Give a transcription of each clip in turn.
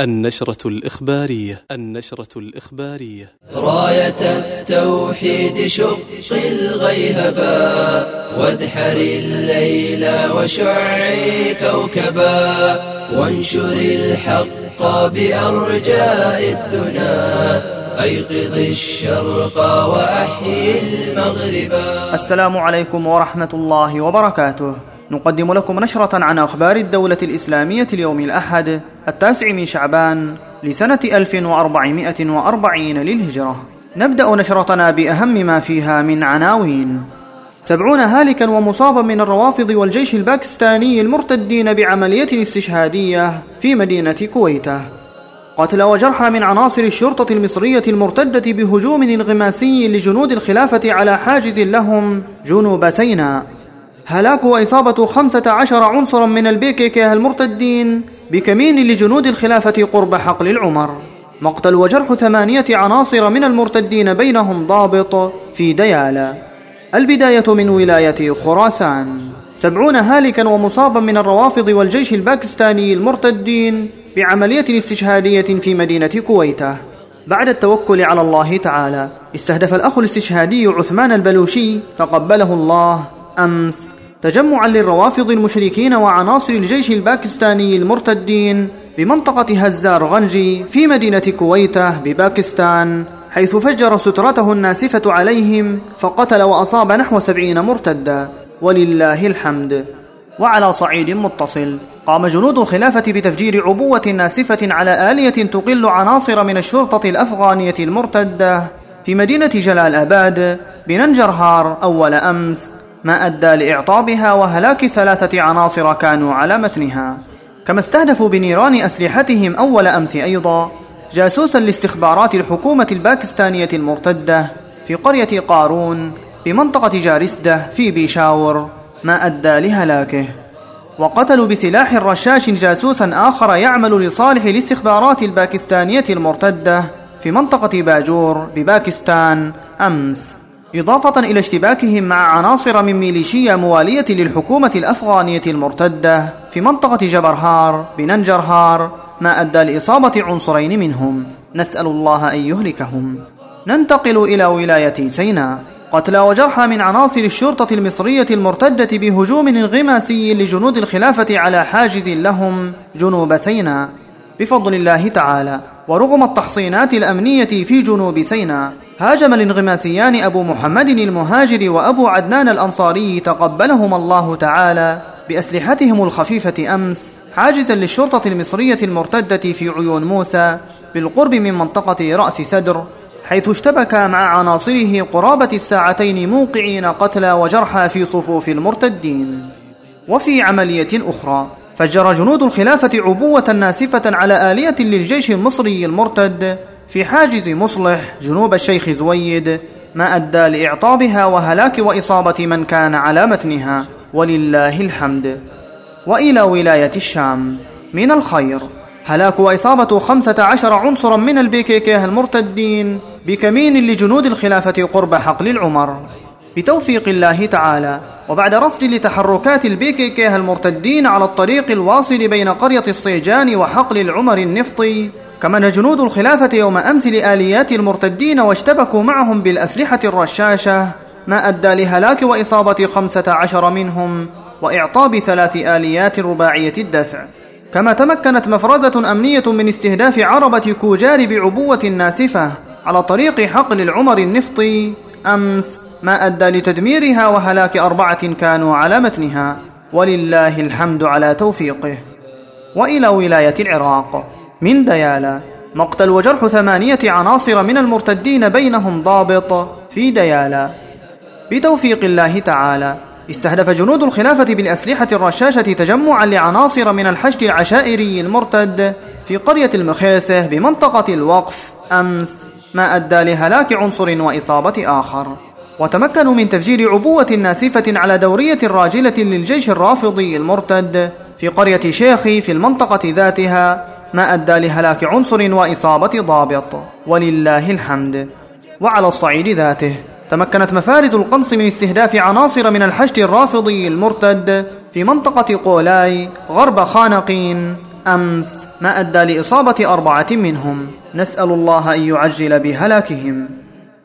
النشرة الإخبارية النشرة الإخبارية. راية التوحيد شق الغيهبا وادحر الليل وشعي كوكبا وانشر الحق بأرجاء الدنا أيقظ الشرق وأحيي المغربا السلام عليكم ورحمة الله وبركاته. نقدم لكم نشرة عن أخبار الدولة الإسلامية اليوم الأحد التاسع من شعبان لسنة 1440 للهجرة. نبدأ نشرتنا بأهم ما فيها من عناوين. سبعون هالكا ومصابا من الروافض والجيش الباكستاني المرتدين بعملية استشهادية في مدينة كويتة. قتل وجرحى من عناصر الشرطة المصرية المرتدة بهجوم انغماسي لجنود الخلافة على حاجز لهم جنوب سيناء. هلاك وإصابة خمسة عشر عنصرا من البيكيكي المرتدين بكمين لجنود الخلافة قرب حقل العمر. مقتل وجرح ثمانية عناصر من المرتدين بينهم ضابط في ديالا البداية من ولاية خراسان. سبعون هالكا ومصابا من الروافض والجيش الباكستاني المرتدين بعملية استشهادية في مدينة كويتة. بعد التوكل على الله تعالى استهدف الأخ الاستشهادي عثمان البلوشي تقبله الله أمس. تجمعا للروافض المشركين وعناصر الجيش الباكستاني المرتدين بمنطقة هزار غنجي في مدينة كويتة بباكستان حيث فجر سترته الناسفة عليهم فقتل وأصاب نحو سبعين مرتدا. ولله الحمد. وعلى صعيد متصل قام جنود الخلافة بتفجير عبوة ناسفة على آلية تقل عناصر من الشرطة الأفغانية المرتدة في مدينة جلال أباد بننجرهار أول أمس. ما أدى لإعطابها وهلاك ثلاثة عناصر كانوا على متنها. كما استهدفوا بنيران أسلحتهم أول أمس أيضا جاسوسا لاستخبارات الحكومة الباكستانية المرتدة في قرية قارون بمنطقة جارسدة في بيشاور ما أدى لهلاكه. وقتلوا بسلاح رشاش جاسوسا آخر يعمل لصالح الاستخبارات الباكستانية المرتدة في منطقة باجور بباكستان أمس. إضافة إلى اشتباكهم مع عناصر من ميليشيا موالية للحكومة الأفغانية المرتدة في منطقة جبرهار بننجرهار ما أدى لإصابة عنصرين منهم. نسأل الله أن يهلكهم. ننتقل إلى ولاية سيناء قتلى وجرحى من عناصر الشرطة المصرية المرتدة بهجوم انغماسي لجنود الخلافة على حاجز لهم جنوب سيناء بفضل الله تعالى ورغم التحصينات الأمنية في جنوب سيناء هاجم الانغماسيان أبو محمد المهاجر وأبو عدنان الأنصاري تقبلهما الله تعالى بأسلحتهم الخفيفة أمس حاجزا للشرطة المصرية المرتدة في عيون موسى بالقرب من منطقة رأس سدر حيث اشتبك مع عناصره قرابة الساعتين موقعين قتلى وجرحى في صفوف المرتدين. وفي عملية أخرى فجر جنود الخلافة عبوة ناسفة على آلية للجيش المصري المرتد في حاجز مصلح جنوب الشيخ زويد ما أدى لإعطابها وهلاك وإصابة من كان على متنها ولله الحمد. وإلى ولاية الشام من الخير. هلاك وإصابة خمسة عشر عنصرا من البيكيكيه المرتدين بكمين لجنود الخلافة قرب حقل العمر. بتوفيق الله تعالى. وبعد رصد لتحركات البيكيكيه المرتدين على الطريق الواصل بين قرية الصيجان وحقل العمر النفطي كمن جنود الخلافة يوم أمس لآليات المرتدين واشتبكوا معهم بالأسلحة الرشاشة ما أدى لهلاك وإصابة خمسة عشر منهم وإعطاب ثلاث آليات رباعية الدفع. كما تمكنت مفرزة أمنية من استهداف عربة كوجار بعبوة ناسفة على طريق حقل العمر النفطي أمس ما أدى لتدميرها وهلاك أربعة كانوا على متنها ولله الحمد على توفيقه. وإلى ولاية العراق. من ديالا مقتل وجرح ثمانية عناصر من المرتدين بينهم ضابط. في ديالا بتوفيق الله تعالى استهدف جنود الخلافة بالأسلحة الرشاشة تجمعا لعناصر من الحشد العشائري المرتد في قرية المخيسة بمنطقة الوقف. أمس ما أدى لهلاك عنصر وإصابة آخر. وتمكنوا من تفجير عبوة ناسفة على دورية راجلة للجيش الرافضي المرتد في قرية شيخي في المنطقة ذاتها ما أدى لهلاك عنصر وإصابة ضابط. ولله الحمد. وعلى الصعيد ذاته تمكنت مفارز القنص من استهداف عناصر من الحشد الرافضي المرتد في منطقة قولاي غرب خانقين. أمس ما أدى لإصابة أربعة منهم. نسأل الله أن يعجل بهلاكهم.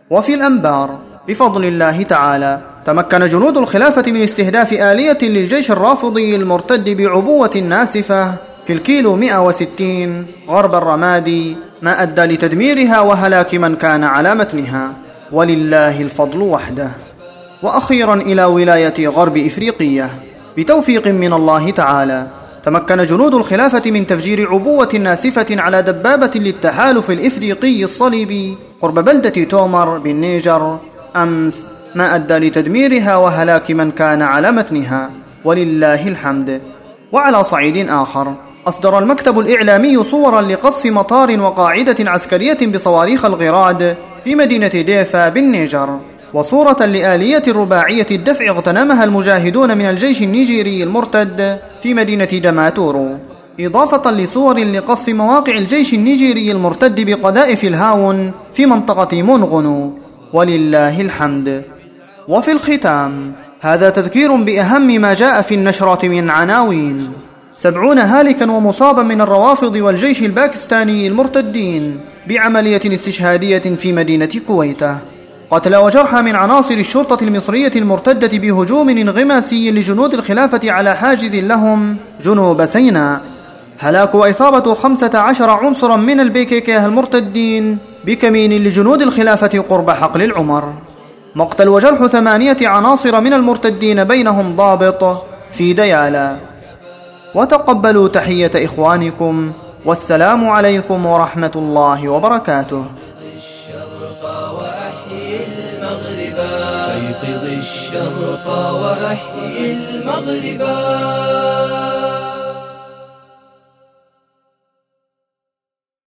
وفي الأنبار بفضل الله تعالى. تمكن جنود الخلافة من استهداف آلية للجيش الرافضي المرتد بعبوة ناسفة في الكيلو 160 غرب الرمادي ما أدى لتدميرها وهلاك من كان على متنها. ولله الفضل وحده. وأخيرا إلى ولاية غرب إفريقية. بتوفيق من الله تعالى. تمكن جنود الخلافة من تفجير عبوة ناسفة على دبابة للتحالف الإفريقي الصليبي قرب بلدة تومر بالنيجر أمس. ما أدى لتدميرها وهلاك من كان على متنها. ولله الحمد. وعلى صعيد آخر. أصدر المكتب الإعلامي صورا لقصف مطار وقاعدة عسكرية بصواريخ الغراد في مدينة ديفا بالنيجر. وصورة لآلية رباعية الدفع اغتنمها المجاهدون من الجيش النيجيري المرتد في مدينة دماتورو إضافة لصور لقصف مواقع الجيش النيجيري المرتد بقذائف الهاون في منطقة مونغونو. ولله الحمد. وفي الختام هذا تذكير بأهم ما جاء في النشرة من عناوين. سبعون هالكا ومصابا من الروافض والجيش الباكستاني المرتدين بعملية استشهادية في مدينة كويتة. قتل وجرحى من عناصر الشرطة المصرية المرتدة بهجوم انغماسي لجنود الخلافة على حاجز لهم جنوب سيناء. هلاك وإصابة خمسة عشر عنصرا من البيكيكيه المرتدين بكمين لجنود الخلافة قرب حقل العمر. مقتل وجرح ثمانية عناصر من المرتدين بينهم ضابط في ديالا. وتقبلوا تحية إخوانكم والسلام عليكم ورحمة الله وبركاته. الشرق وأحيي المغربا